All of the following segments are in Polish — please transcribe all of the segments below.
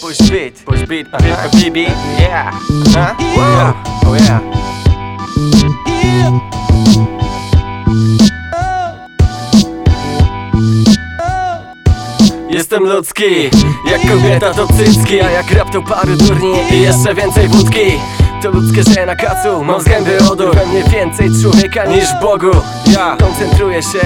Push beat, push beat, beat, beat, yeah, huh? Yeah, oh yeah. Jestem ludzki, jak kobieta to cycki A jak rap to pary durni i jeszcze więcej wódki To ludzkie, że na kacu mam z gęby odór. We mnie więcej człowieka niż Bogu. Ja koncentruję się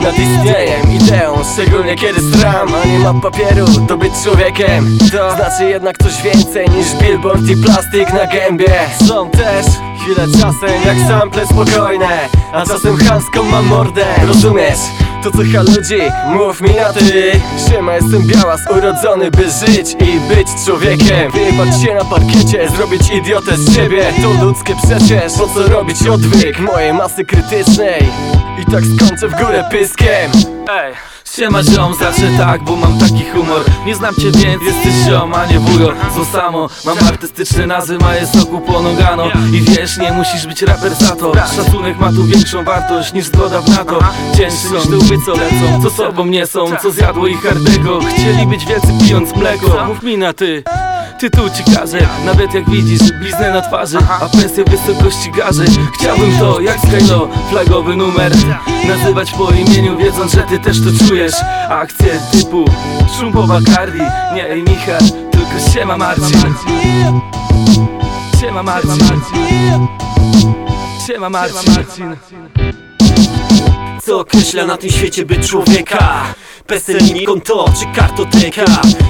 nad istnieniem, ideą Szczególnie kiedy stram, a nie ma papieru To być człowiekiem. To znaczy jednak coś więcej niż billboard i plastik na gębie. Są też chwile czasem jak sample spokojne A czasem chamską mam mordę. Rozumiesz? To cecha ludzi, mów mi na ty. Siema, jestem białas, urodzony by żyć i być człowiekiem. Wyjebać się na parkiecie, zrobić idiotę z siebie. To ludzkie przecież, po co robić odwyk mojej masy krytycznej? I tak skończę w górę pyskiem. Ej Siema ziom, zacznę tak, bo mam taki humor. Nie znam cię więc, jesteś ziom, a nie wujo Co samo, mam artystyczne nazwy, maję soku ponogano. I wiesz, nie musisz być raper za to. Szacunek ma tu większą wartość niż zgoda w NATO. Cięższy niż te co lecą, co sobą nie są Co zjadło ich hardego, chcieli być wielcy pijąc mleko. Mów mi na ty Tytuł ci każę, nawet jak widzisz bliznę na twarzy A pensja w wysokości garzy. Chciałbym to jak Skylo, flagowy numer. Nazywać po imieniu wiedząc, że ty też to czujesz. Akcje typu szum po Bacardi Nie ej Michał, tylko siema Marcin. Siema Marcin. Siema Marcin. Co określa na tym świecie byt człowieka? PESEL, konto czy kartoteka?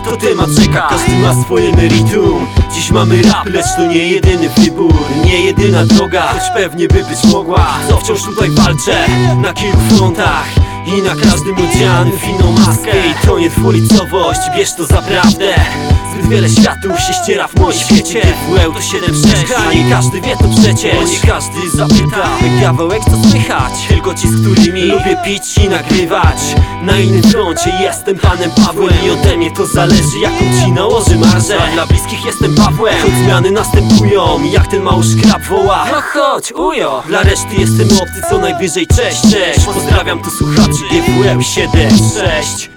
To temat czeka, każdy ma swoje meritum. Dziś mamy rap, lecz to nie jedyny wybór Nie jedyna droga, choć pewnie by być mogła. Co wciąż tutaj walczę, na kilku frontach i na każdym odziany w inną maskę I to nie dwulicowość, bierz to za prawdę. Zbyt wiele światów się ściera w moim świecie. GWL to 7 6 A nie każdy wie to przecież. Bo nie każdy zapyta Kawałek co słychać. Tylko ci z którymi lubię pić i nagrywać. Na innym froncie jestem panem Pawłem I ode mnie to zależy jaką ci nałoży marżę. A dla bliskich jestem Pawłem Choć zmiany następują. Jak ten mały szkrab woła No chodź ujo Dla reszty jestem obcy co najwyżej cześć cześć. Pozdrawiam tu słuchaczy GWL 7 6